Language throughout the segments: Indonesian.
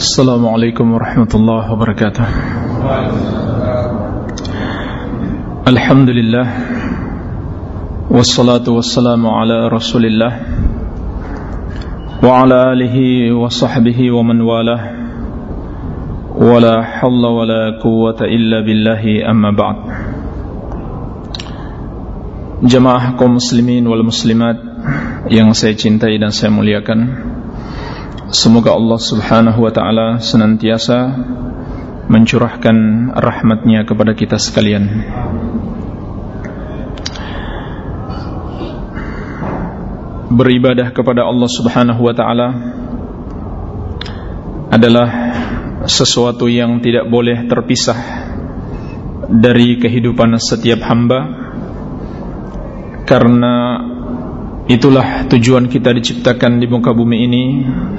السلام عليكم ورحمة الله وبركاته الحمد لله والصلاة والسلام على رسول الله وعلى آله وصحبه ومن والاه ولا حول ولا قوة إلا بالله أما بعد Jemaah kaum muslimin wal muslimat yang saya cintai dan saya muliakan Semoga Allah subhanahu wa ta'ala senantiasa mencurahkan rahmatnya kepada kita sekalian. Beribadah kepada Allah subhanahu wa ta'ala adalah sesuatu yang tidak boleh terpisah dari kehidupan setiap hamba karena itulah tujuan kita diciptakan di muka bumi ini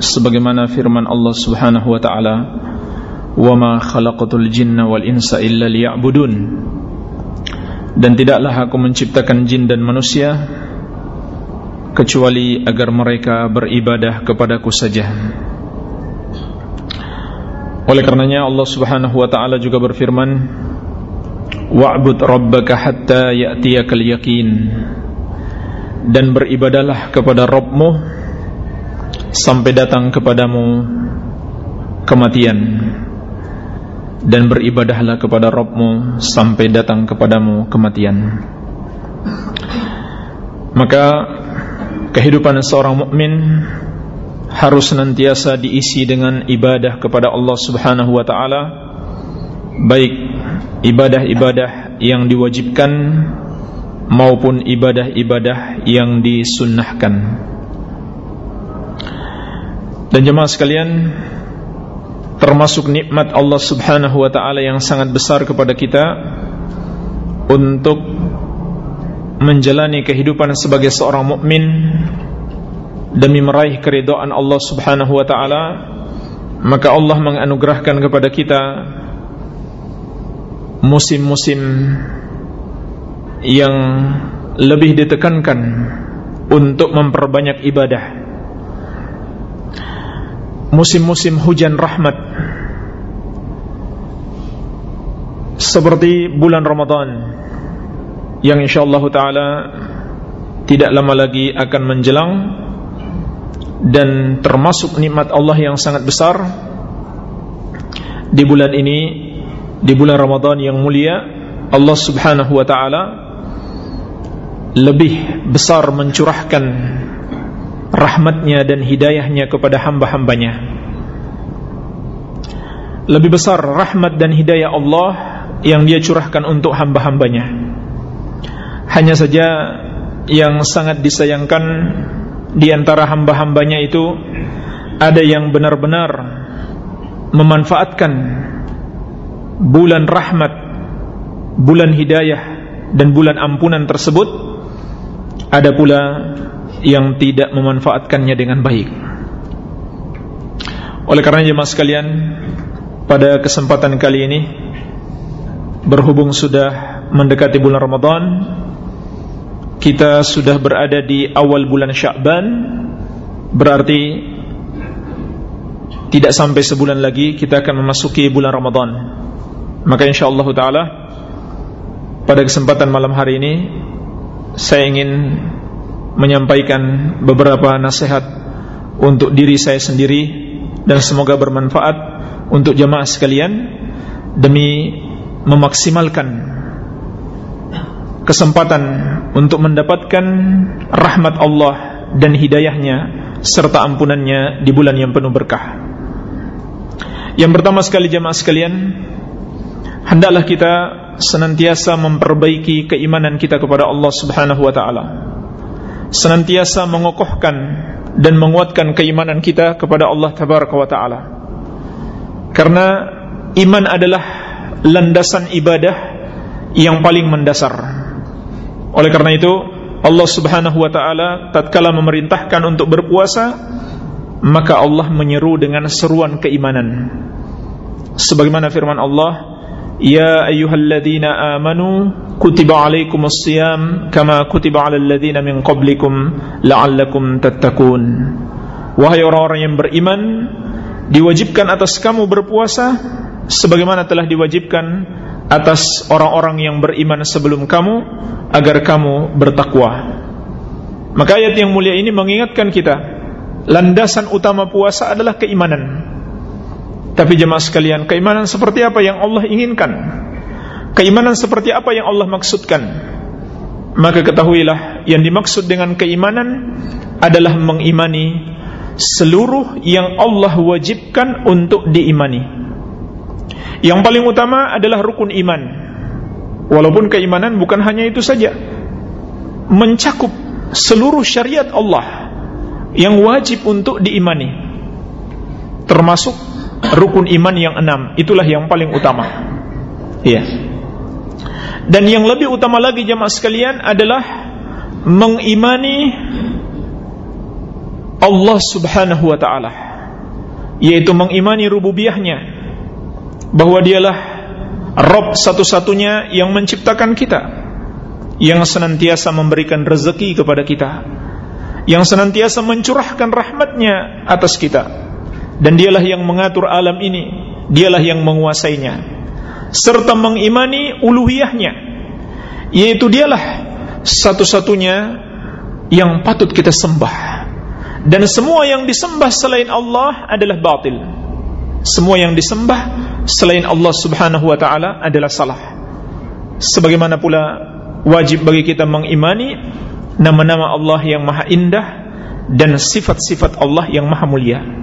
sebagaimana firman Allah Subhanahu wa taala wa ma khalaqatul jinna wal insa illa liya'budun. Dan tidaklah aku menciptakan jin dan manusia kecuali agar mereka beribadah kepadaku saja. Oleh karenanya Allah Subhanahu wa taala juga berfirman wa'bud rabbaka hatta ya'tiyakal yaqin dan beribadalah kepada Rabbmu sampai datang kepadamu kematian. Dan beribadahlah kepada Rabbmu sampai datang kepadamu kematian. Maka kehidupan seorang mukmin harus senantiasa diisi dengan ibadah kepada Allah Subhanahu wa taala baik ibadah-ibadah yang diwajibkan maupun ibadah-ibadah yang disunnahkan. Dan jemaah sekalian, termasuk nikmat Allah Subhanahu wa taala yang sangat besar kepada kita untuk menjalani kehidupan sebagai seorang mukmin demi meraih keridhaan Allah Subhanahu wa taala, maka Allah menganugerahkan kepada kita musim-musim yang lebih ditekankan untuk memperbanyak ibadah. Musim-musim hujan rahmat. Seperti bulan Ramadan yang insyaallah taala tidak lama lagi akan menjelang dan termasuk nikmat Allah yang sangat besar di bulan ini di bulan Ramadan yang mulia Allah Subhanahu wa taala lebih besar mencurahkan rahmatnya dan hidayahnya kepada hamba-hambanya. Lebih besar rahmat dan hidayah Allah yang dia curahkan untuk hamba-hambanya. Hanya saja yang sangat disayangkan di antara hamba-hambanya itu ada yang benar-benar memanfaatkan bulan rahmat bulan hidayah dan bulan ampunan tersebut ada pula yang tidak memanfaatkannya dengan baik. Oleh karena jemaah sekalian, pada kesempatan kali ini berhubung sudah mendekati bulan Ramadan, kita sudah berada di awal bulan Sya'ban, berarti tidak sampai sebulan lagi kita akan memasuki bulan Ramadan. Maka insyaallah taala pada kesempatan malam hari ini saya ingin menyampaikan beberapa nasihat untuk diri saya sendiri dan semoga bermanfaat untuk jamaah sekalian demi memaksimalkan kesempatan untuk mendapatkan rahmat Allah dan hidayahnya serta ampunannya di bulan yang penuh berkah. Yang pertama sekali jamaah sekalian, hendaklah kita senantiasa memperbaiki keimanan kita kepada Allah Subhanahu wa taala. Senantiasa mengokohkan dan menguatkan keimanan kita kepada Allah Tabaraka wa taala. Karena iman adalah landasan ibadah yang paling mendasar. Oleh karena itu, Allah Subhanahu wa taala tatkala memerintahkan untuk berpuasa, maka Allah menyeru dengan seruan keimanan. Sebagaimana firman Allah, يا أيها الذين آمنوا كتب عليكم الصيام كما كتب على الذين من قبلكم لعلكم تتقون Wahai orang-orang yang beriman diwajibkan atas kamu berpuasa sebagaimana telah diwajibkan atas orang-orang yang beriman sebelum kamu agar kamu bertakwa. Maka ayat yang mulia ini mengingatkan kita landasan utama puasa adalah keimanan. Tapi jemaah sekalian, keimanan seperti apa yang Allah inginkan? Keimanan seperti apa yang Allah maksudkan? Maka ketahuilah yang dimaksud dengan keimanan adalah mengimani seluruh yang Allah wajibkan untuk diimani. Yang paling utama adalah rukun iman. Walaupun keimanan bukan hanya itu saja. Mencakup seluruh syariat Allah yang wajib untuk diimani. Termasuk rukun iman yang enam. Itulah yang paling utama. Iya. Dan yang lebih utama lagi jemaah sekalian adalah mengimani Allah Subhanahu wa taala yaitu mengimani rububiyahnya bahwa dialah Rob satu-satunya yang menciptakan kita yang senantiasa memberikan rezeki kepada kita yang senantiasa mencurahkan rahmatnya atas kita dan dialah yang mengatur alam ini. Dialah yang menguasainya. Serta mengimani uluhiyahnya. Yaitu dialah satu-satunya yang patut kita sembah. Dan semua yang disembah selain Allah adalah batil. Semua yang disembah selain Allah Subhanahu wa taala adalah salah. Sebagaimana pula wajib bagi kita mengimani nama-nama Allah yang maha indah dan sifat-sifat Allah yang maha mulia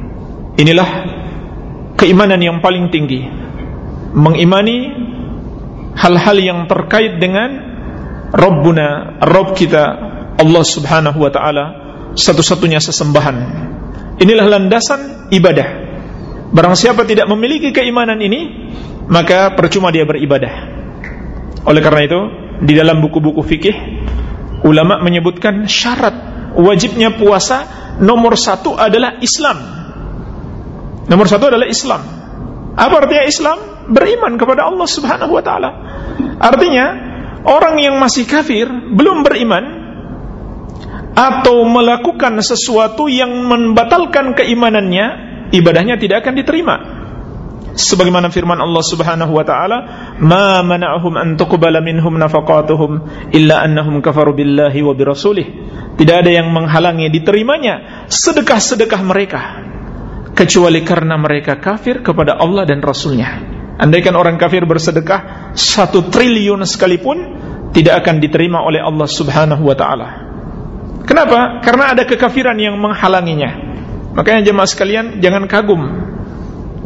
inilah keimanan yang paling tinggi mengimani hal-hal yang terkait dengan Rabbuna, Rabb kita Allah Subhanahu wa taala satu-satunya sesembahan. Inilah landasan ibadah. Barang siapa tidak memiliki keimanan ini, maka percuma dia beribadah. Oleh karena itu, di dalam buku-buku fikih ulama menyebutkan syarat wajibnya puasa nomor satu adalah Islam. Nomor satu adalah Islam. Apa artinya Islam? Beriman kepada Allah Subhanahu wa taala. Artinya, orang yang masih kafir, belum beriman atau melakukan sesuatu yang membatalkan keimanannya, ibadahnya tidak akan diterima. Sebagaimana firman Allah Subhanahu wa taala, "Ma mana'ahum an tuqbala minhum nafaqatuhum illa annahum kafaru billahi wa birasulih." Tidak ada yang menghalangi diterimanya sedekah-sedekah mereka kecuali karena mereka kafir kepada Allah dan Rasulnya. Andaikan orang kafir bersedekah satu triliun sekalipun tidak akan diterima oleh Allah Subhanahu wa taala. Kenapa? Karena ada kekafiran yang menghalanginya. Makanya jemaah sekalian jangan kagum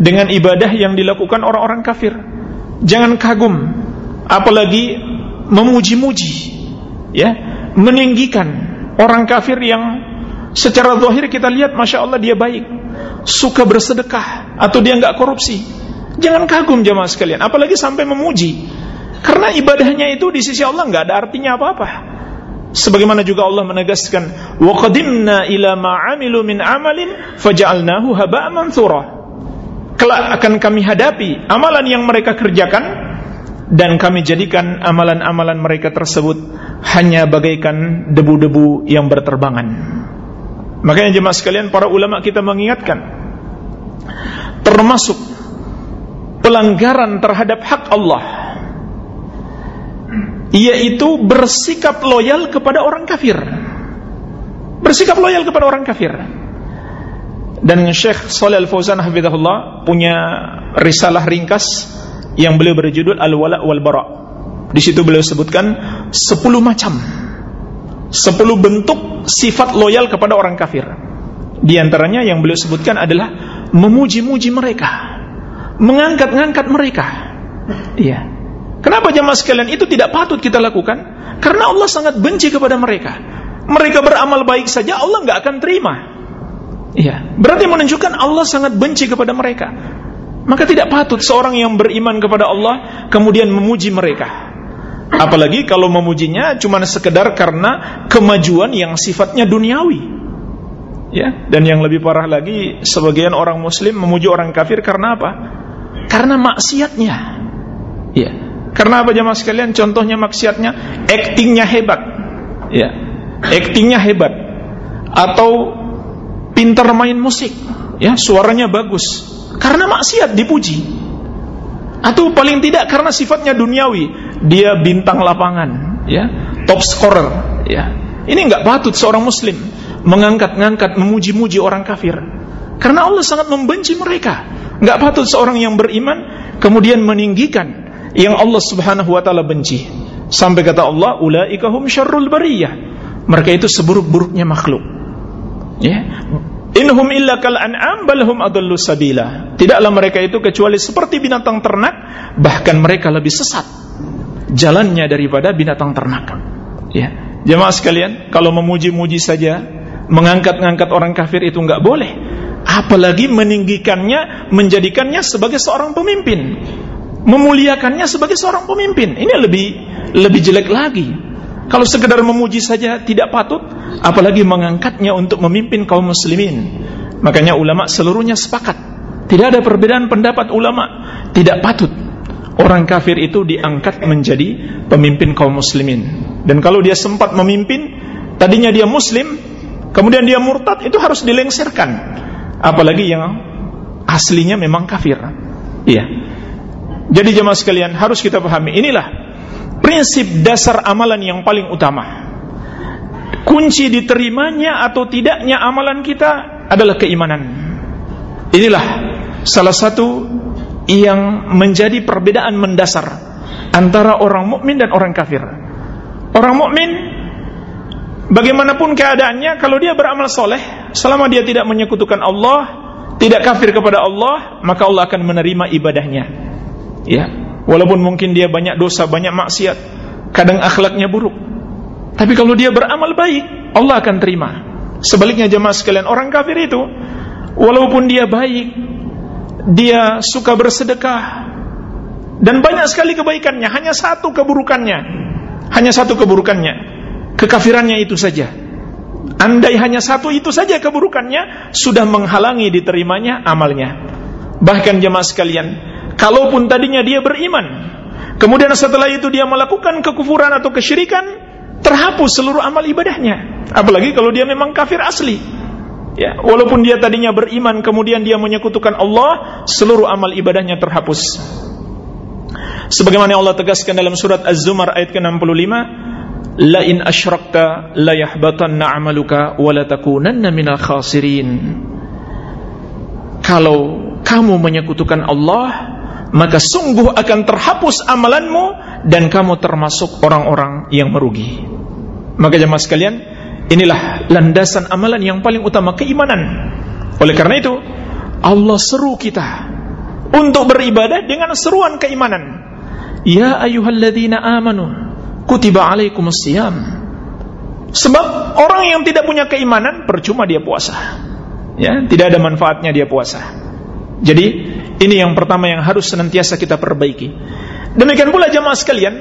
dengan ibadah yang dilakukan orang-orang kafir. Jangan kagum apalagi memuji-muji ya, meninggikan orang kafir yang secara zahir kita lihat masya Allah dia baik suka bersedekah atau dia nggak korupsi. Jangan kagum jemaah sekalian, apalagi sampai memuji. Karena ibadahnya itu di sisi Allah nggak ada artinya apa-apa. Sebagaimana juga Allah menegaskan, "Wa qadimna ila ma 'amilu min 'amalin faja'alnahu haba'an manthura." Kelak akan kami hadapi amalan yang mereka kerjakan dan kami jadikan amalan-amalan mereka tersebut hanya bagaikan debu-debu yang berterbangan. Makanya jemaah sekalian para ulama kita mengingatkan termasuk pelanggaran terhadap hak Allah yaitu bersikap loyal kepada orang kafir. Bersikap loyal kepada orang kafir. Dan Syekh Shalih Al-Fauzan hafizahullah punya risalah ringkas yang beliau berjudul Al-Wala wal Bara. Di situ beliau sebutkan 10 macam sepuluh bentuk sifat loyal kepada orang kafir. Di antaranya yang beliau sebutkan adalah memuji-muji mereka, mengangkat-ngangkat mereka. Iya. Kenapa jemaah sekalian itu tidak patut kita lakukan? Karena Allah sangat benci kepada mereka. Mereka beramal baik saja Allah nggak akan terima. Iya. Berarti menunjukkan Allah sangat benci kepada mereka. Maka tidak patut seorang yang beriman kepada Allah kemudian memuji mereka. Apalagi kalau memujinya cuma sekedar karena kemajuan yang sifatnya duniawi. Ya, dan yang lebih parah lagi sebagian orang muslim memuji orang kafir karena apa? Karena maksiatnya. Ya. Karena apa jemaah sekalian? Contohnya maksiatnya, aktingnya hebat. Ya. Aktingnya hebat. Atau pintar main musik. ya suaranya bagus karena maksiat dipuji atau paling tidak karena sifatnya duniawi dia bintang lapangan ya top scorer ya. Ini nggak patut seorang muslim mengangkat-ngangkat memuji-muji orang kafir. Karena Allah sangat membenci mereka. Nggak patut seorang yang beriman kemudian meninggikan yang Allah Subhanahu wa taala benci. Sampai kata Allah ulaika hum syarrul bariyah. Mereka itu seburuk-buruknya makhluk. Ya Inhum illa kal an'am bal hum adallu sabila. Tidaklah mereka itu kecuali seperti binatang ternak, bahkan mereka lebih sesat jalannya daripada binatang ternak. Ya. Jemaah sekalian, kalau memuji-muji saja, mengangkat-ngangkat orang kafir itu enggak boleh. Apalagi meninggikannya, menjadikannya sebagai seorang pemimpin. Memuliakannya sebagai seorang pemimpin. Ini lebih lebih jelek lagi. Kalau sekedar memuji saja tidak patut, apalagi mengangkatnya untuk memimpin kaum muslimin. Makanya ulama seluruhnya sepakat. Tidak ada perbedaan pendapat ulama. Tidak patut orang kafir itu diangkat menjadi pemimpin kaum muslimin. Dan kalau dia sempat memimpin, tadinya dia muslim, kemudian dia murtad, itu harus dilengsirkan. Apalagi yang aslinya memang kafir. Iya. Jadi jemaah sekalian harus kita pahami inilah prinsip dasar amalan yang paling utama. Kunci diterimanya atau tidaknya amalan kita adalah keimanan. Inilah salah satu yang menjadi perbedaan mendasar antara orang mukmin dan orang kafir. Orang mukmin bagaimanapun keadaannya kalau dia beramal soleh selama dia tidak menyekutukan Allah, tidak kafir kepada Allah, maka Allah akan menerima ibadahnya. Ya, Walaupun mungkin dia banyak dosa, banyak maksiat, kadang akhlaknya buruk. Tapi kalau dia beramal baik, Allah akan terima. Sebaliknya jemaah sekalian, orang kafir itu walaupun dia baik, dia suka bersedekah dan banyak sekali kebaikannya, hanya satu keburukannya. Hanya satu keburukannya. Kekafirannya itu saja. Andai hanya satu itu saja keburukannya sudah menghalangi diterimanya amalnya. Bahkan jemaah sekalian, Kalaupun tadinya dia beriman, kemudian setelah itu dia melakukan kekufuran atau kesyirikan, terhapus seluruh amal ibadahnya. Apalagi kalau dia memang kafir asli. Ya, walaupun dia tadinya beriman kemudian dia menyekutukan Allah, seluruh amal ibadahnya terhapus. Sebagaimana Allah tegaskan dalam surat Az-Zumar ayat ke-65, la in asyrakta la yahbatanna 'amaluka wa la takunanna minal khasirin. Kalau kamu menyekutukan Allah, maka sungguh akan terhapus amalanmu dan kamu termasuk orang-orang yang merugi. Maka jemaah sekalian, inilah landasan amalan yang paling utama keimanan. Oleh karena itu, Allah seru kita untuk beribadah dengan seruan keimanan. Ya ayyuhalladzina amanu, kutiba alaikumus siyam. Sebab orang yang tidak punya keimanan percuma dia puasa. Ya, tidak ada manfaatnya dia puasa. Jadi ini yang pertama yang harus senantiasa kita perbaiki. Demikian pula jamaah sekalian,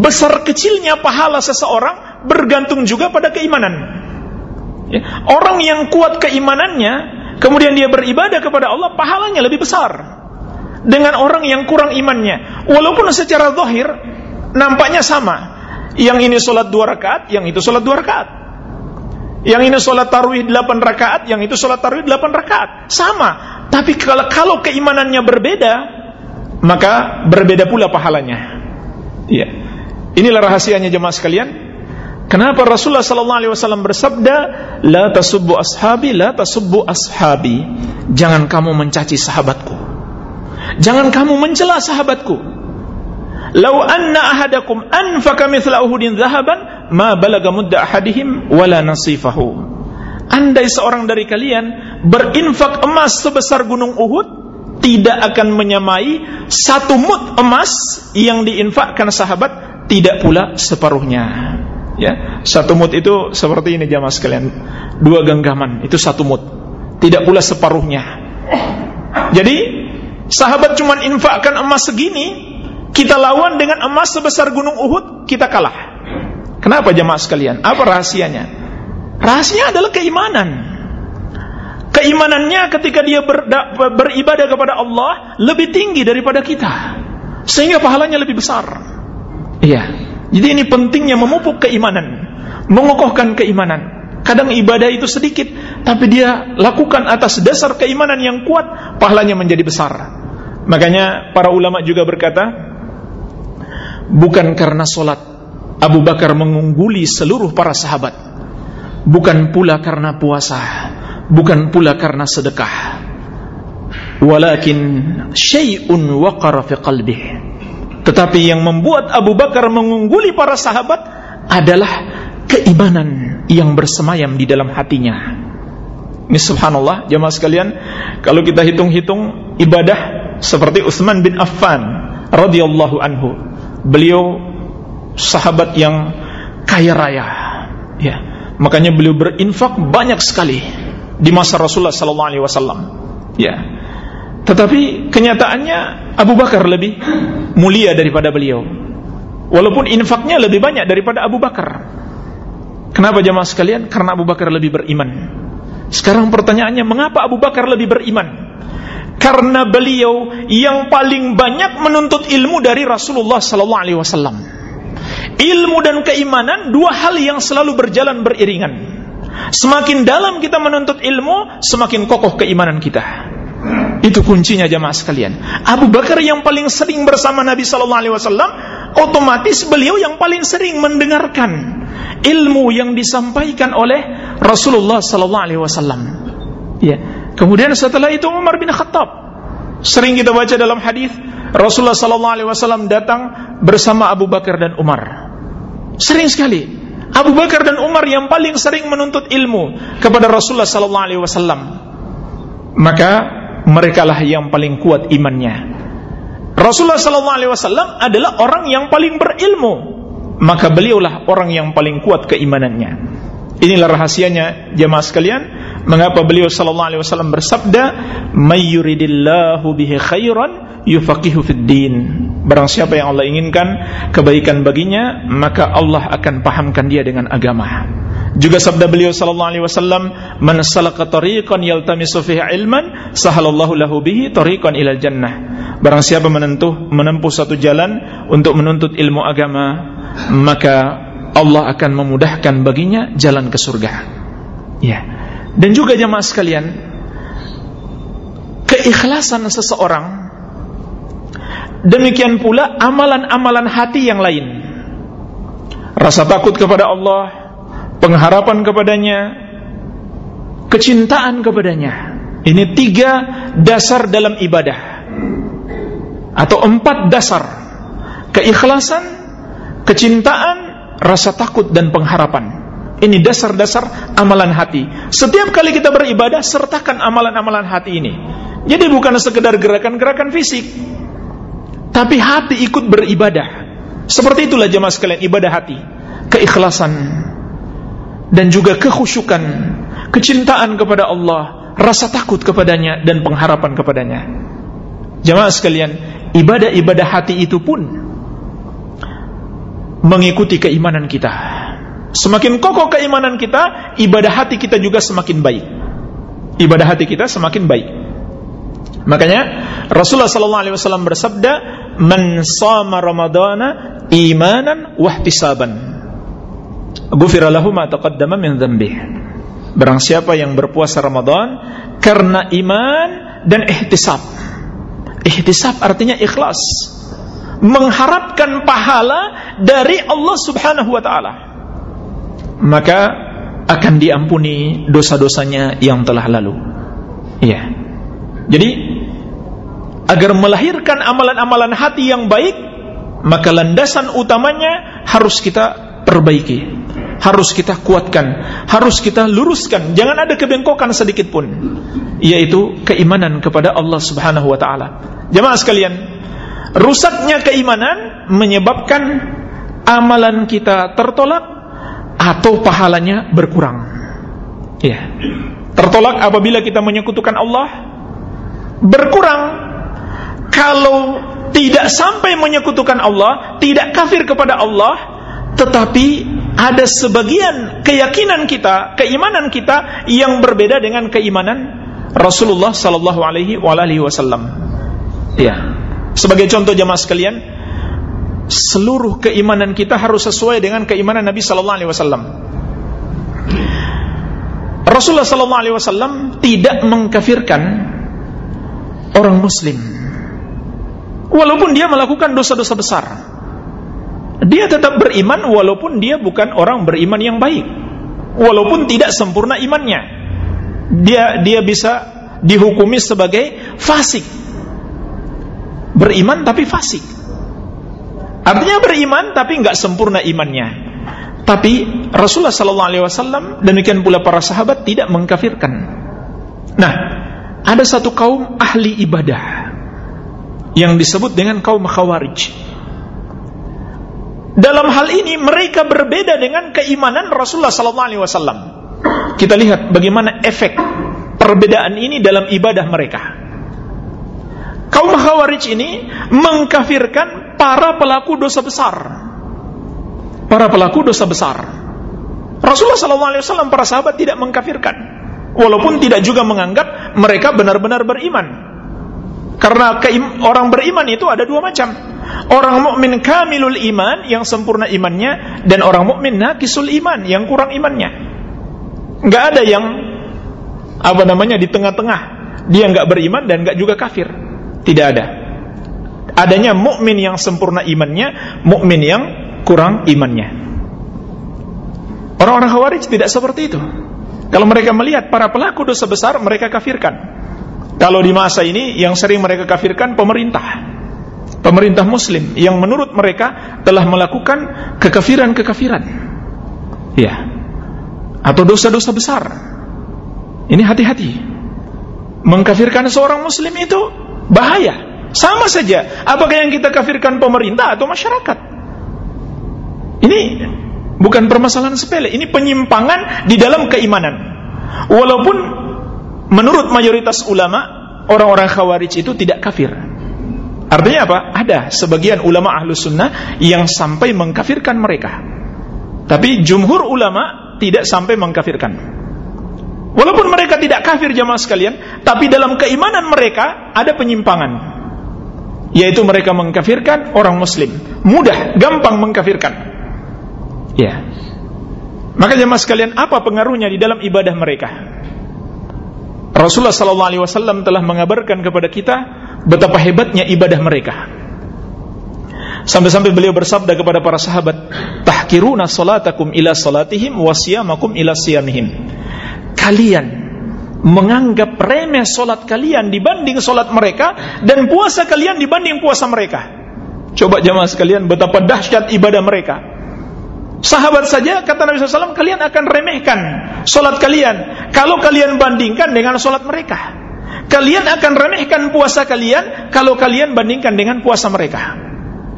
besar kecilnya pahala seseorang bergantung juga pada keimanan. Ya, orang yang kuat keimanannya, kemudian dia beribadah kepada Allah, pahalanya lebih besar dengan orang yang kurang imannya. Walaupun secara zahir nampaknya sama. Yang ini sholat dua rakaat, yang itu sholat dua rakaat. Yang ini sholat tarawih delapan rakaat, yang itu sholat tarawih delapan rakaat. Sama. Tapi kalau, kalau keimanannya berbeda, maka berbeda pula pahalanya. Iya. Inilah rahasianya jemaah sekalian. Kenapa Rasulullah sallallahu wasallam bersabda, "La tasubbu ashabi, la tasubbu ashabi." Jangan kamu mencaci sahabatku. Jangan kamu mencela sahabatku. Lau anna ahadakum anfaqa mithla Uhudin dhahaban, ma balaga mudda ahadihim wala nasifahu. Andai seorang dari kalian berinfak emas sebesar gunung Uhud, tidak akan menyamai satu mut emas yang diinfakkan sahabat, tidak pula separuhnya. Ya, satu mut itu seperti ini jamaah sekalian, dua genggaman itu satu mut, tidak pula separuhnya. Jadi sahabat cuma infakkan emas segini, kita lawan dengan emas sebesar gunung Uhud, kita kalah. Kenapa jamaah sekalian? Apa rahasianya? Rahasia adalah keimanan. Keimanannya ketika dia ber, beribadah kepada Allah lebih tinggi daripada kita. Sehingga pahalanya lebih besar. Iya. Jadi ini pentingnya memupuk keimanan, mengokohkan keimanan. Kadang ibadah itu sedikit, tapi dia lakukan atas dasar keimanan yang kuat, pahalanya menjadi besar. Makanya para ulama juga berkata, bukan karena solat Abu Bakar mengungguli seluruh para sahabat, bukan pula karena puasa, bukan pula karena sedekah, walakin syai'un waqara fi qalbih. Tetapi yang membuat Abu Bakar mengungguli para sahabat adalah keimanan yang bersemayam di dalam hatinya. Ini subhanallah jamaah sekalian, kalau kita hitung-hitung ibadah seperti Utsman bin Affan radhiyallahu anhu. Beliau sahabat yang kaya raya. Ya. Makanya beliau berinfak banyak sekali di masa Rasulullah sallallahu alaihi wasallam. Ya. Tetapi kenyataannya Abu Bakar lebih mulia daripada beliau. Walaupun infaknya lebih banyak daripada Abu Bakar. Kenapa jemaah sekalian? Karena Abu Bakar lebih beriman. Sekarang pertanyaannya, mengapa Abu Bakar lebih beriman? Karena beliau yang paling banyak menuntut ilmu dari Rasulullah sallallahu alaihi wasallam. Ilmu dan keimanan dua hal yang selalu berjalan beriringan. Semakin dalam kita menuntut ilmu, semakin kokoh keimanan kita. Itu kuncinya jamaah sekalian. Abu Bakar yang paling sering bersama Nabi sallallahu alaihi wasallam, otomatis beliau yang paling sering mendengarkan ilmu yang disampaikan oleh Rasulullah sallallahu alaihi wasallam. Ya. Kemudian setelah itu Umar bin Khattab. Sering kita baca dalam hadis Rasulullah sallallahu alaihi wasallam datang bersama Abu Bakar dan Umar. Sering sekali. Abu Bakar dan Umar yang paling sering menuntut ilmu kepada Rasulullah sallallahu alaihi wasallam. Maka merekalah yang paling kuat imannya. Rasulullah sallallahu alaihi wasallam adalah orang yang paling berilmu maka beliaulah orang yang paling kuat keimanannya. Inilah rahasianya jemaah sekalian, mengapa beliau sallallahu alaihi wasallam bersabda, "May yuridillahu bihi khairan yufaqihu fid din." Barang siapa yang Allah inginkan kebaikan baginya, maka Allah akan pahamkan dia dengan agama. Juga sabda beliau sallallahu alaihi wasallam, "Man salaka tariqan yaltamisu fihi ilman, sahalallahu lahu bihi tariqan ilal jannah." Barang siapa menempuh menempuh satu jalan untuk menuntut ilmu agama, maka Allah akan memudahkan baginya jalan ke surga. Ya. Dan juga jemaah sekalian, keikhlasan seseorang demikian pula amalan-amalan hati yang lain. Rasa takut kepada Allah, pengharapan kepadanya, kecintaan kepadanya. Ini tiga dasar dalam ibadah atau empat dasar keikhlasan kecintaan, rasa takut dan pengharapan. Ini dasar-dasar amalan hati. Setiap kali kita beribadah, sertakan amalan-amalan hati ini. Jadi bukan sekedar gerakan-gerakan fisik, tapi hati ikut beribadah. Seperti itulah jemaah sekalian ibadah hati, keikhlasan dan juga kekhusyukan, kecintaan kepada Allah, rasa takut kepadanya dan pengharapan kepadanya. Jemaah sekalian, ibadah-ibadah hati itu pun mengikuti keimanan kita. Semakin kokoh keimanan kita, ibadah hati kita juga semakin baik. Ibadah hati kita semakin baik. Makanya Rasulullah sallallahu alaihi wasallam bersabda, "Man shama Ramadana imanan wa ihtisaban, ghufira lahu ma taqaddama min dzambih." Barang siapa yang berpuasa Ramadan karena iman dan ihtisab. Ihtisab artinya ikhlas mengharapkan pahala dari Allah Subhanahu wa taala maka akan diampuni dosa-dosanya yang telah lalu. Iya. Jadi agar melahirkan amalan-amalan hati yang baik maka landasan utamanya harus kita perbaiki harus kita kuatkan harus kita luruskan. Jangan ada kebengkokan sedikit pun yaitu keimanan kepada Allah Subhanahu wa taala. Jemaah sekalian rusaknya keimanan menyebabkan amalan kita tertolak atau pahalanya berkurang. Ya. Tertolak apabila kita menyekutukan Allah, berkurang kalau tidak sampai menyekutukan Allah, tidak kafir kepada Allah, tetapi ada sebagian keyakinan kita, keimanan kita yang berbeda dengan keimanan Rasulullah sallallahu alaihi wasallam. Ya. Sebagai contoh jemaah sekalian, seluruh keimanan kita harus sesuai dengan keimanan Nabi sallallahu alaihi wasallam. Rasulullah sallallahu alaihi wasallam tidak mengkafirkan orang muslim walaupun dia melakukan dosa-dosa besar. Dia tetap beriman walaupun dia bukan orang beriman yang baik. Walaupun tidak sempurna imannya. Dia dia bisa dihukumi sebagai fasik. Beriman tapi fasik. Artinya beriman tapi nggak sempurna imannya. Tapi Rasulullah sallallahu alaihi wasallam demikian pula para sahabat tidak mengkafirkan. Nah, ada satu kaum ahli ibadah yang disebut dengan kaum Khawarij. Dalam hal ini mereka berbeda dengan keimanan Rasulullah sallallahu alaihi wasallam. Kita lihat bagaimana efek perbedaan ini dalam ibadah mereka. Kaum Khawarij ini mengkafirkan para pelaku dosa besar para pelaku dosa besar. Rasulullah SAW para sahabat tidak mengkafirkan, walaupun tidak juga menganggap mereka benar-benar beriman. Karena orang beriman itu ada dua macam. Orang mukmin kamilul iman yang sempurna imannya dan orang mukmin naqisul iman yang kurang imannya. Enggak ada yang apa namanya di tengah-tengah. Dia enggak beriman dan enggak juga kafir. Tidak ada. Adanya mukmin yang sempurna imannya, mukmin yang kurang imannya. Orang-orang Khawarij tidak seperti itu. Kalau mereka melihat para pelaku dosa besar, mereka kafirkan. Kalau di masa ini yang sering mereka kafirkan pemerintah. Pemerintah muslim yang menurut mereka telah melakukan kekafiran-kekafiran. Ya. Atau dosa-dosa besar. Ini hati-hati. Mengkafirkan seorang muslim itu bahaya. Sama saja, apakah yang kita kafirkan pemerintah atau masyarakat? Ini bukan permasalahan sepele, ini penyimpangan di dalam keimanan. Walaupun menurut mayoritas ulama, orang-orang khawarij itu tidak kafir. Artinya apa? Ada sebagian ulama ahlu sunnah yang sampai mengkafirkan mereka. Tapi jumhur ulama tidak sampai mengkafirkan. Walaupun mereka tidak kafir jamaah sekalian, tapi dalam keimanan mereka ada penyimpangan. Yaitu mereka mengkafirkan orang muslim. Mudah, gampang mengkafirkan. Ya. Maka jemaah sekalian, apa pengaruhnya di dalam ibadah mereka? Rasulullah sallallahu alaihi wasallam telah mengabarkan kepada kita betapa hebatnya ibadah mereka. Sampai-sampai beliau bersabda kepada para sahabat, "Tahkiruna salatakum ila salatihim wa siyamakum ila siyamihim." Kalian menganggap remeh solat kalian dibanding solat mereka dan puasa kalian dibanding puasa mereka. Coba jemaah sekalian betapa dahsyat ibadah mereka. Sahabat saja kata Nabi SAW kalian akan remehkan solat kalian kalau kalian bandingkan dengan solat mereka. Kalian akan remehkan puasa kalian kalau kalian bandingkan dengan puasa mereka.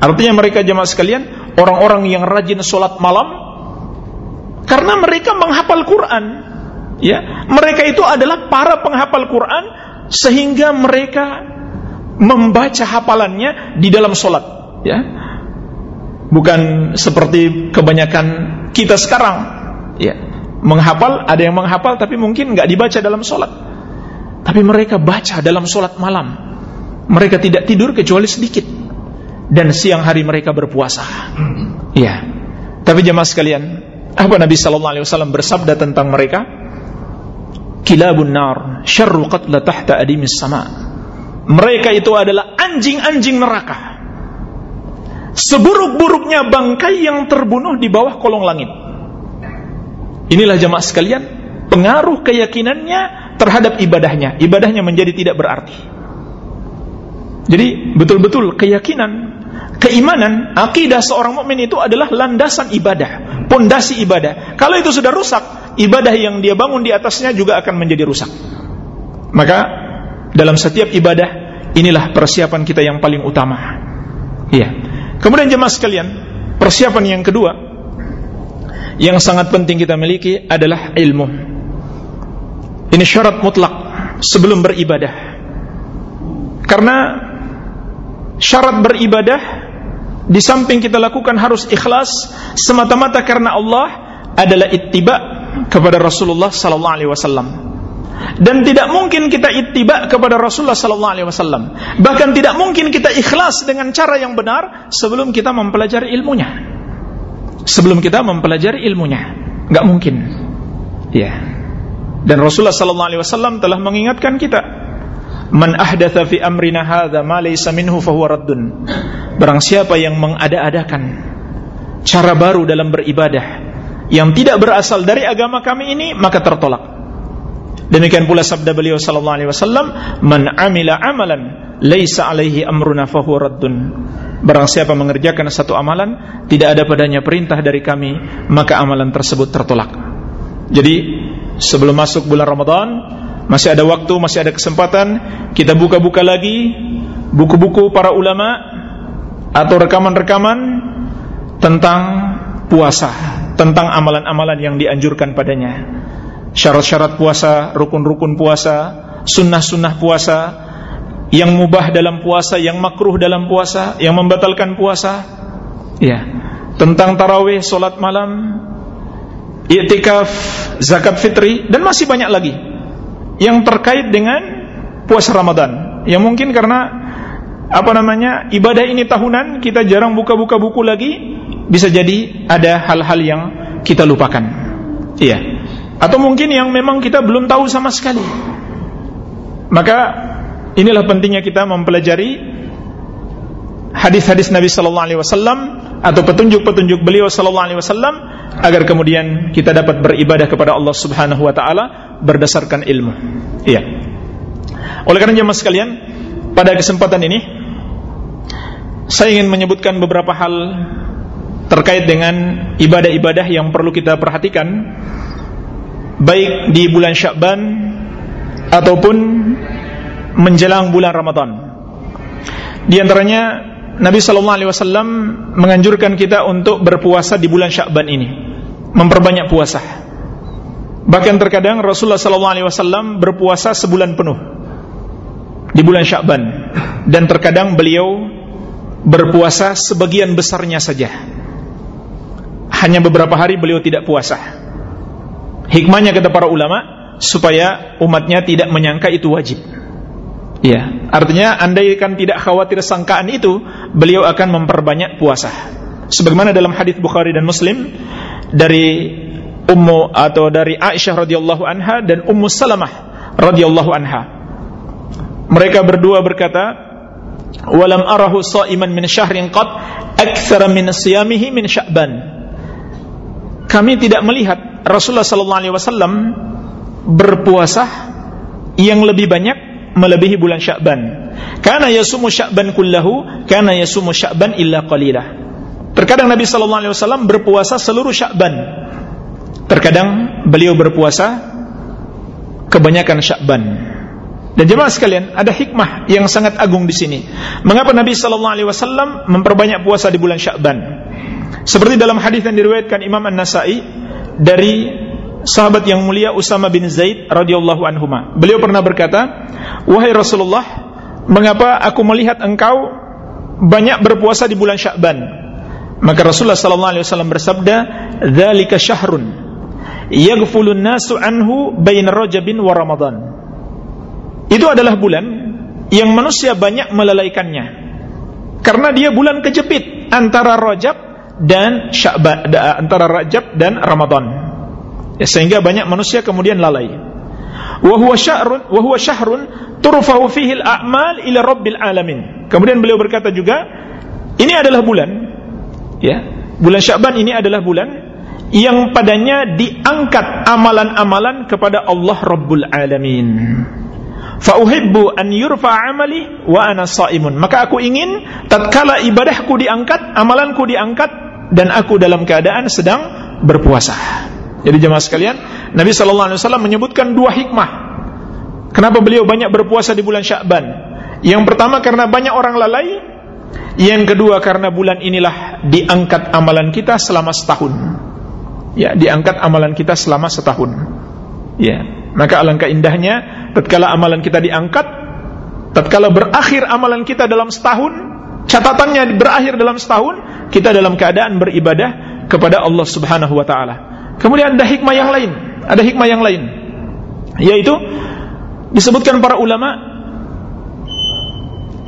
Artinya mereka jemaah sekalian orang-orang yang rajin solat malam karena mereka menghafal Quran. Ya, mereka itu adalah para penghafal Quran sehingga mereka membaca hafalannya di dalam solat. Ya, bukan seperti kebanyakan kita sekarang. Ya. Menghafal ada yang menghafal tapi mungkin nggak dibaca dalam sholat tapi mereka baca dalam sholat malam. Mereka tidak tidur kecuali sedikit. Dan siang hari mereka berpuasa. Ya. Tapi jemaah sekalian apa Nabi Sallallahu Alaihi Wasallam bersabda tentang mereka kilabun nar syarru qatla tahta adimis sama mereka itu adalah anjing-anjing neraka seburuk-buruknya bangkai yang terbunuh di bawah kolong langit. Inilah jemaah sekalian, pengaruh keyakinannya terhadap ibadahnya. Ibadahnya menjadi tidak berarti. Jadi betul-betul keyakinan, keimanan, akidah seorang mukmin itu adalah landasan ibadah, pondasi ibadah. Kalau itu sudah rusak, ibadah yang dia bangun di atasnya juga akan menjadi rusak. Maka dalam setiap ibadah inilah persiapan kita yang paling utama. Iya. Kemudian jemaah sekalian, persiapan yang kedua yang sangat penting kita miliki adalah ilmu. Ini syarat mutlak sebelum beribadah. Karena syarat beribadah di samping kita lakukan harus ikhlas semata-mata karena Allah adalah ittiba kepada Rasulullah sallallahu alaihi wasallam dan tidak mungkin kita ittiba kepada Rasulullah sallallahu alaihi wasallam. Bahkan tidak mungkin kita ikhlas dengan cara yang benar sebelum kita mempelajari ilmunya. Sebelum kita mempelajari ilmunya. Enggak mungkin. Ya. Dan Rasulullah sallallahu alaihi wasallam telah mengingatkan kita, "Man ahdatsa fi amrina hadza ma laysa minhu fahuwa raddun." Barang siapa yang mengada-adakan cara baru dalam beribadah yang tidak berasal dari agama kami ini, maka tertolak. Demikian pula sabda beliau sallallahu alaihi wasallam, "Man amila amalan laisa alaihi amruna fahuwa raddun." Barang siapa mengerjakan satu amalan tidak ada padanya perintah dari kami, maka amalan tersebut tertolak. Jadi, sebelum masuk bulan Ramadan, masih ada waktu, masih ada kesempatan kita buka-buka lagi buku-buku para ulama atau rekaman-rekaman tentang puasa, tentang amalan-amalan yang dianjurkan padanya syarat-syarat puasa, rukun-rukun puasa, sunnah-sunnah puasa, yang mubah dalam puasa, yang makruh dalam puasa, yang membatalkan puasa. Ya. Tentang tarawih, solat malam, i'tikaf, zakat fitri dan masih banyak lagi yang terkait dengan puasa Ramadan. Yang mungkin karena apa namanya? ibadah ini tahunan, kita jarang buka-buka buku lagi, bisa jadi ada hal-hal yang kita lupakan. Iya atau mungkin yang memang kita belum tahu sama sekali. Maka inilah pentingnya kita mempelajari hadis-hadis Nabi sallallahu alaihi wasallam atau petunjuk-petunjuk beliau sallallahu alaihi wasallam agar kemudian kita dapat beribadah kepada Allah Subhanahu wa taala berdasarkan ilmu. Iya. Oleh karena jemaah sekalian, pada kesempatan ini saya ingin menyebutkan beberapa hal terkait dengan ibadah-ibadah yang perlu kita perhatikan baik di bulan Syakban ataupun menjelang bulan Ramadan. Di antaranya Nabi sallallahu alaihi wasallam menganjurkan kita untuk berpuasa di bulan Syakban ini, memperbanyak puasa. Bahkan terkadang Rasulullah sallallahu alaihi wasallam berpuasa sebulan penuh di bulan Syakban dan terkadang beliau berpuasa sebagian besarnya saja. Hanya beberapa hari beliau tidak puasa. Hikmahnya kata para ulama supaya umatnya tidak menyangka itu wajib. Ya, artinya andai kan tidak khawatir sangkaan itu, beliau akan memperbanyak puasa. Sebagaimana dalam hadis Bukhari dan Muslim dari Ummu atau dari Aisyah radhiyallahu anha dan Ummu Salamah radhiyallahu anha. Mereka berdua berkata, "Walam arahu sha'iman min syahrin qad aktsara min siyamihi min Sya'ban." Kami tidak melihat Rasulullah wasallam berpuasa yang lebih banyak melebihi bulan Sya'ban. Karena yasumu Sya'ban kullahu, karena yasumu Sya'ban illa qalila. Terkadang Nabi sallallahu alaihi wasallam berpuasa seluruh Sya'ban. Terkadang beliau berpuasa kebanyakan Sya'ban. Dan jemaah sekalian, ada hikmah yang sangat agung di sini. Mengapa Nabi sallallahu alaihi wasallam memperbanyak puasa di bulan Sya'ban? Seperti dalam hadis yang diriwayatkan Imam An-Nasa'i dari sahabat yang mulia Usama bin Zaid radhiyallahu anhuma. Beliau pernah berkata, "Wahai Rasulullah, mengapa aku melihat engkau banyak berpuasa di bulan Sya'ban?" Maka Rasulullah sallallahu alaihi wasallam bersabda, "Dzalika syahrun yaghfulun nasu anhu baina Rajabin wa Ramadan." Itu adalah bulan yang manusia banyak melalaikannya. Karena dia bulan kejepit antara Rajab dan Sya'ban antara Rajab dan Ramadan. Ya, sehingga banyak manusia kemudian lalai. Wa huwa syahrun wa huwa fihi al-a'mal ila rabbil alamin. Kemudian beliau berkata juga, ini adalah bulan ya. Bulan Sya'ban ini adalah bulan yang padanya diangkat amalan-amalan kepada Allah Rabbul Alamin. Fa uhibbu an yurfa amali wa ana saimun. Maka aku ingin tatkala ibadahku diangkat, amalanku diangkat dan aku dalam keadaan sedang berpuasa. Jadi jemaah sekalian, Nabi sallallahu alaihi wasallam menyebutkan dua hikmah. Kenapa beliau banyak berpuasa di bulan Sya'ban? Yang pertama karena banyak orang lalai, yang kedua karena bulan inilah diangkat amalan kita selama setahun. Ya, diangkat amalan kita selama setahun. Ya, maka alangkah indahnya tatkala amalan kita diangkat, tatkala berakhir amalan kita dalam setahun, catatannya berakhir dalam setahun, kita dalam keadaan beribadah kepada Allah Subhanahu wa taala. Kemudian ada hikmah yang lain, ada hikmah yang lain yaitu disebutkan para ulama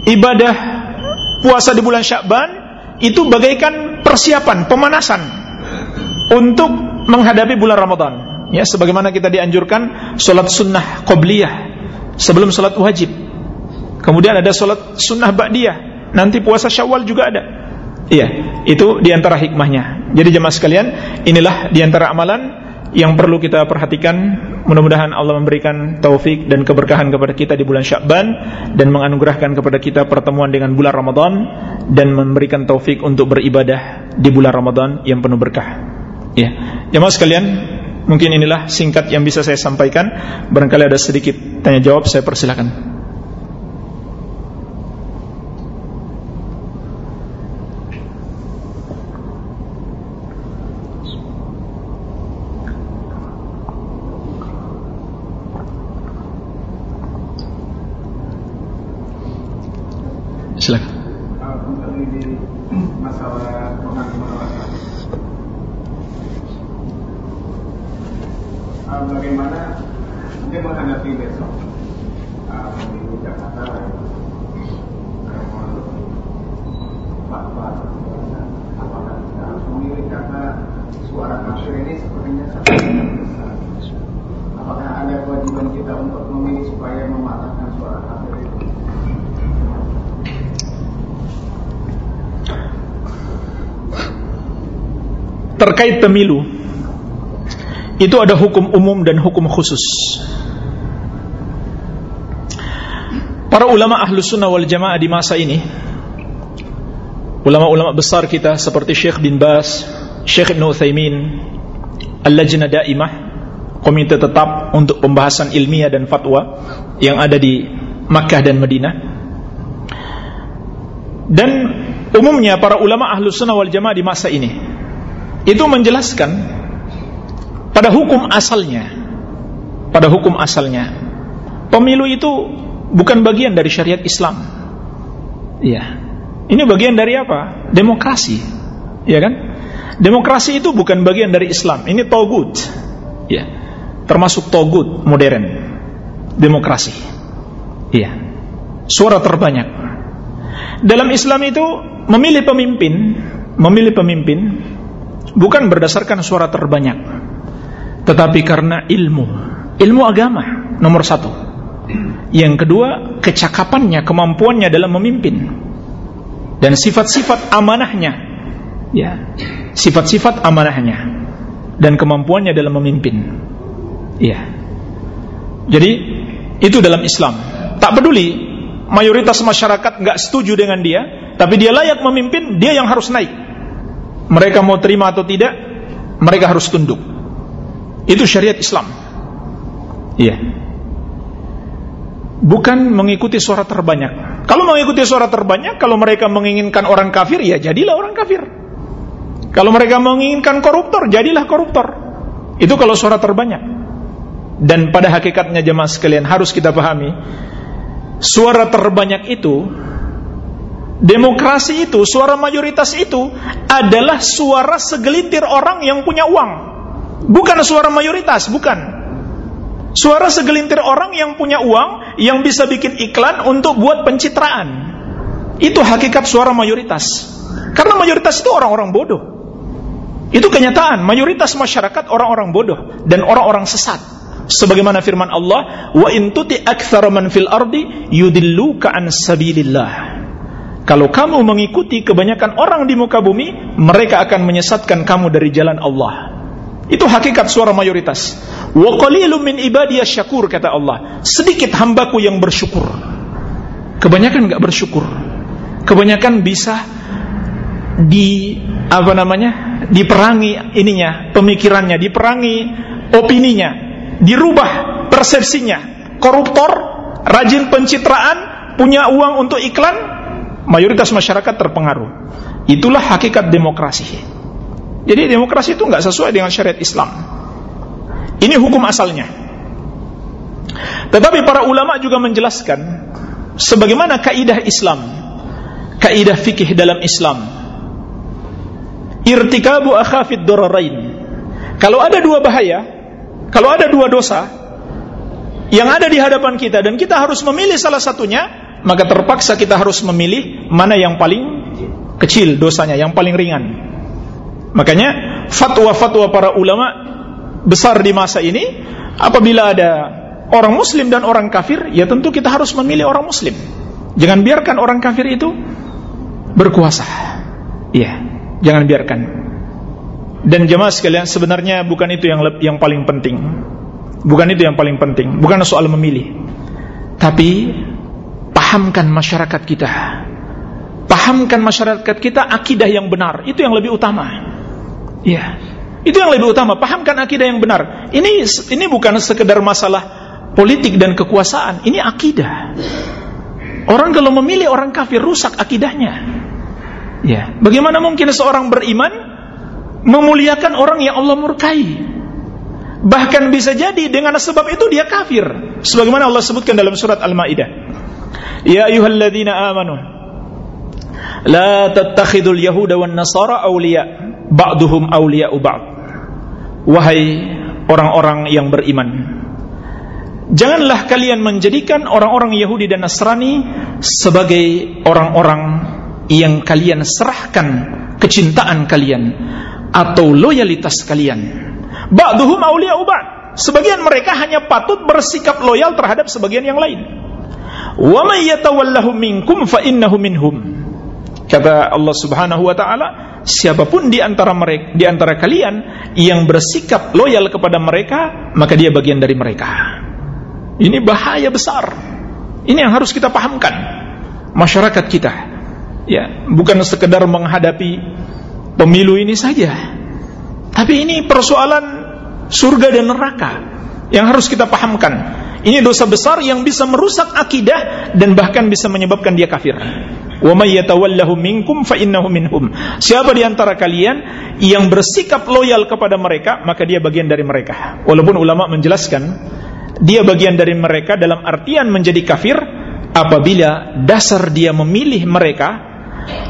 ibadah puasa di bulan Syakban itu bagaikan persiapan, pemanasan untuk menghadapi bulan Ramadan. ya sebagaimana kita dianjurkan salat sunnah qabliyah sebelum salat wajib. Kemudian ada salat sunnah ba'diyah, nanti puasa Syawal juga ada. Iya, itu di antara hikmahnya. Jadi jemaah sekalian, inilah di antara amalan yang perlu kita perhatikan mudah-mudahan Allah memberikan taufik dan keberkahan kepada kita di bulan Syakban dan menganugerahkan kepada kita pertemuan dengan bulan Ramadan dan memberikan taufik untuk beribadah di bulan Ramadan yang penuh berkah. Ya. Jemaah sekalian, mungkin inilah singkat yang bisa saya sampaikan. Barangkali ada sedikit tanya jawab, saya persilakan. Silakan. Masalah bagaimana mungkin menghadapi besok pemilu Jakarta apakah kita harus memilih karena suara kafir ini sepertinya sangat besar apakah ada kewajiban kita untuk memilih supaya mematahkan suara kafir itu terkait pemilu itu ada hukum umum dan hukum khusus. Para ulama ahlu sunnah wal jamaah di masa ini Ulama-ulama besar kita seperti Syekh bin Bas Syekh Ibn Uthaymin Al-Lajna Daimah Komite tetap untuk pembahasan ilmiah dan fatwa Yang ada di Makkah dan Madinah Dan umumnya para ulama ahlu sunnah wal jamaah di masa ini itu menjelaskan pada hukum asalnya pada hukum asalnya pemilu itu bukan bagian dari syariat Islam. Iya. Ini bagian dari apa? Demokrasi. Ya kan? Demokrasi itu bukan bagian dari Islam. Ini togut. Ya termasuk togut modern. Demokrasi. Iya. Suara terbanyak. Dalam Islam itu memilih pemimpin memilih pemimpin bukan berdasarkan suara terbanyak tetapi karena ilmu. Ilmu agama nomor satu. Yang kedua kecakapannya kemampuannya dalam memimpin. Dan sifat-sifat amanahnya. Ya sifat-sifat amanahnya. Dan kemampuannya dalam memimpin. Ya. Jadi itu dalam Islam. Tak peduli mayoritas masyarakat nggak setuju dengan dia tapi dia layak memimpin dia yang harus naik. Mereka mau terima atau tidak, mereka harus tunduk. Itu syariat Islam. Iya. Bukan mengikuti suara terbanyak. Kalau mengikuti suara terbanyak, kalau mereka menginginkan orang kafir, ya jadilah orang kafir. Kalau mereka menginginkan koruptor, jadilah koruptor. Itu kalau suara terbanyak. Dan pada hakikatnya jemaah sekalian harus kita pahami, suara terbanyak itu Demokrasi itu, suara mayoritas itu adalah suara segelintir orang yang punya uang. Bukan suara mayoritas, bukan. Suara segelintir orang yang punya uang yang bisa bikin iklan untuk buat pencitraan. Itu hakikat suara mayoritas. Karena mayoritas itu orang-orang bodoh. Itu kenyataan, mayoritas masyarakat orang-orang bodoh dan orang-orang sesat. Sebagaimana firman Allah, "Wa in tuti aktsara man fil ardi yudilluka an sabilillah." Kalau kamu mengikuti kebanyakan orang di muka bumi, mereka akan menyesatkan kamu dari jalan Allah. Itu hakikat suara mayoritas. Wa qalilum min ibadiyas syakur kata Allah. Sedikit hambaku yang bersyukur. Kebanyakan enggak bersyukur. Kebanyakan bisa di apa namanya? diperangi ininya, pemikirannya, diperangi opininya, dirubah persepsinya. Koruptor, rajin pencitraan, punya uang untuk iklan, mayoritas masyarakat terpengaruh. Itulah hakikat demokrasi. Jadi demokrasi itu nggak sesuai dengan syariat Islam. Ini hukum asalnya. Tetapi para ulama juga menjelaskan sebagaimana kaidah Islam, kaidah fikih dalam Islam. Irtikabu akhafid dararain. Kalau ada dua bahaya, kalau ada dua dosa yang ada di hadapan kita dan kita harus memilih salah satunya, maka terpaksa kita harus memilih mana yang paling kecil dosanya, yang paling ringan. Makanya fatwa-fatwa para ulama besar di masa ini apabila ada orang muslim dan orang kafir, ya tentu kita harus memilih orang muslim. Jangan biarkan orang kafir itu berkuasa. Iya, jangan biarkan. Dan jemaah sekalian, sebenarnya bukan itu yang yang paling penting. Bukan itu yang paling penting, bukan soal memilih. Tapi pahamkan masyarakat kita. Pahamkan masyarakat kita akidah yang benar, itu yang lebih utama. Iya. Itu yang lebih utama, pahamkan akidah yang benar. Ini ini bukan sekedar masalah politik dan kekuasaan, ini akidah. Orang kalau memilih orang kafir rusak akidahnya. Ya, bagaimana mungkin seorang beriman memuliakan orang yang Allah murkai? Bahkan bisa jadi dengan sebab itu dia kafir. Sebagaimana Allah sebutkan dalam surat Al-Maidah. Ya ayyuhalladzina amanu la tattakhidul yahuda wan nasara awliya ba'duhum awliya'u ba'd. Wahai orang-orang yang beriman, Janganlah kalian menjadikan orang-orang Yahudi dan Nasrani sebagai orang-orang yang kalian serahkan kecintaan kalian atau loyalitas kalian. Ba'duhum awliya'u ba'd. Sebagian mereka hanya patut bersikap loyal terhadap sebagian yang lain. Wa minkum fa innahu minhum. Kata Allah Subhanahu wa taala, siapa pun di antara mereka di antara kalian yang bersikap loyal kepada mereka, maka dia bagian dari mereka. Ini bahaya besar. Ini yang harus kita pahamkan masyarakat kita. Ya, bukan sekedar menghadapi pemilu ini saja. Tapi ini persoalan surga dan neraka yang harus kita pahamkan. Ini dosa besar yang bisa merusak akidah dan bahkan bisa menyebabkan dia kafir. Wa may yatawallahu minkum fa innahu minhum. Siapa di antara kalian yang bersikap loyal kepada mereka, maka dia bagian dari mereka. Walaupun ulama menjelaskan dia bagian dari mereka dalam artian menjadi kafir apabila dasar dia memilih mereka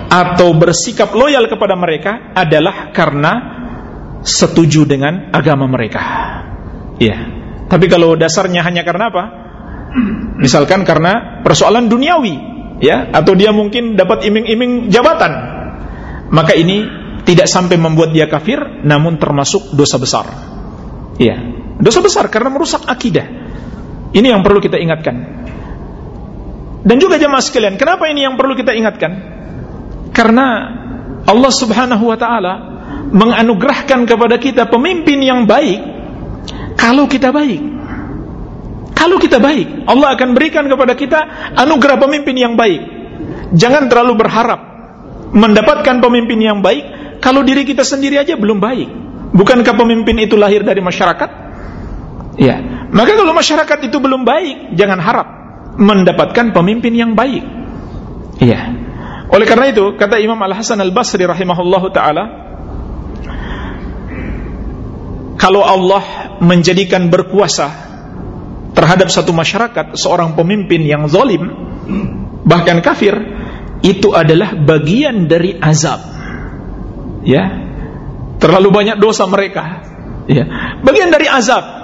atau bersikap loyal kepada mereka adalah karena setuju dengan agama mereka. Ya. Tapi kalau dasarnya hanya karena apa? Misalkan karena persoalan duniawi, ya, atau dia mungkin dapat iming-iming jabatan. Maka ini tidak sampai membuat dia kafir, namun termasuk dosa besar. Ya. Dosa besar karena merusak akidah. Ini yang perlu kita ingatkan. Dan juga jemaah sekalian, kenapa ini yang perlu kita ingatkan? Karena Allah Subhanahu wa taala menganugerahkan kepada kita pemimpin yang baik kalau kita baik. Kalau kita baik, Allah akan berikan kepada kita anugerah pemimpin yang baik. Jangan terlalu berharap mendapatkan pemimpin yang baik kalau diri kita sendiri aja belum baik. Bukankah pemimpin itu lahir dari masyarakat? Ya, maka kalau masyarakat itu belum baik, jangan harap mendapatkan pemimpin yang baik. Iya. Oleh karena itu, kata Imam Al Hasan Al Basri rahimahullah taala, kalau Allah menjadikan berkuasa terhadap satu masyarakat seorang pemimpin yang zalim bahkan kafir itu adalah bagian dari azab. Ya? Terlalu banyak dosa mereka. Ya? Bagian dari azab.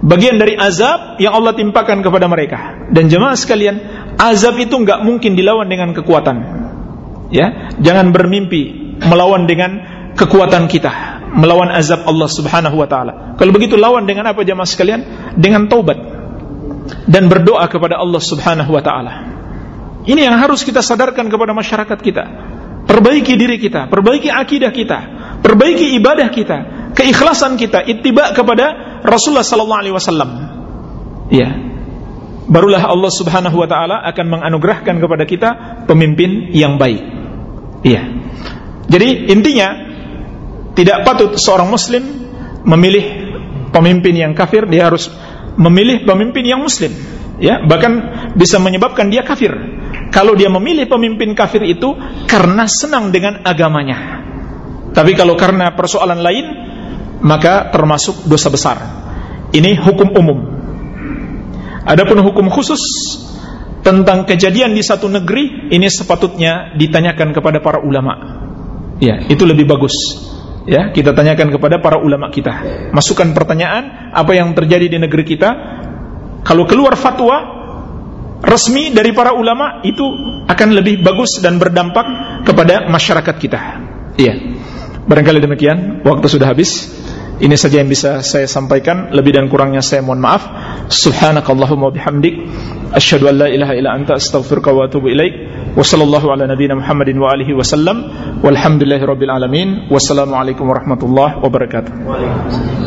Bagian dari azab yang Allah timpakan kepada mereka. Dan jemaah sekalian, azab itu nggak mungkin dilawan dengan kekuatan. Ya, jangan bermimpi melawan dengan kekuatan kita, melawan azab Allah Subhanahu wa taala. Kalau begitu lawan dengan apa jemaah sekalian? Dengan taubat dan berdoa kepada Allah Subhanahu wa taala. Ini yang harus kita sadarkan kepada masyarakat kita. Perbaiki diri kita, perbaiki akidah kita, perbaiki ibadah kita, keikhlasan kita, ittiba kepada Rasulullah sallallahu alaihi wasallam. Ya. Barulah Allah Subhanahu wa taala akan menganugerahkan kepada kita pemimpin yang baik. Iya. Jadi intinya tidak patut seorang muslim memilih pemimpin yang kafir, dia harus memilih pemimpin yang muslim. Ya, bahkan bisa menyebabkan dia kafir. Kalau dia memilih pemimpin kafir itu karena senang dengan agamanya. Tapi kalau karena persoalan lain, maka termasuk dosa besar. Ini hukum umum. Adapun hukum khusus tentang kejadian di satu negeri ini sepatutnya ditanyakan kepada para ulama. Ya, itu lebih bagus. Ya, kita tanyakan kepada para ulama kita. Masukkan pertanyaan apa yang terjadi di negeri kita. Kalau keluar fatwa resmi dari para ulama itu akan lebih bagus dan berdampak kepada masyarakat kita. Iya. Barangkali demikian, waktu sudah habis. Ini saja yang bisa saya sampaikan. Lebih dan kurangnya saya mohon maaf. Subhanakallahumma bihamdik. Asyhadu an la ilaha illa anta astaghfiruka wa atubu ilaik. Wa sallallahu ala nabiyina Muhammadin wa alihi wasallam Walhamdulillahi rabbil alamin. Wassalamualaikum warahmatullahi wabarakatuh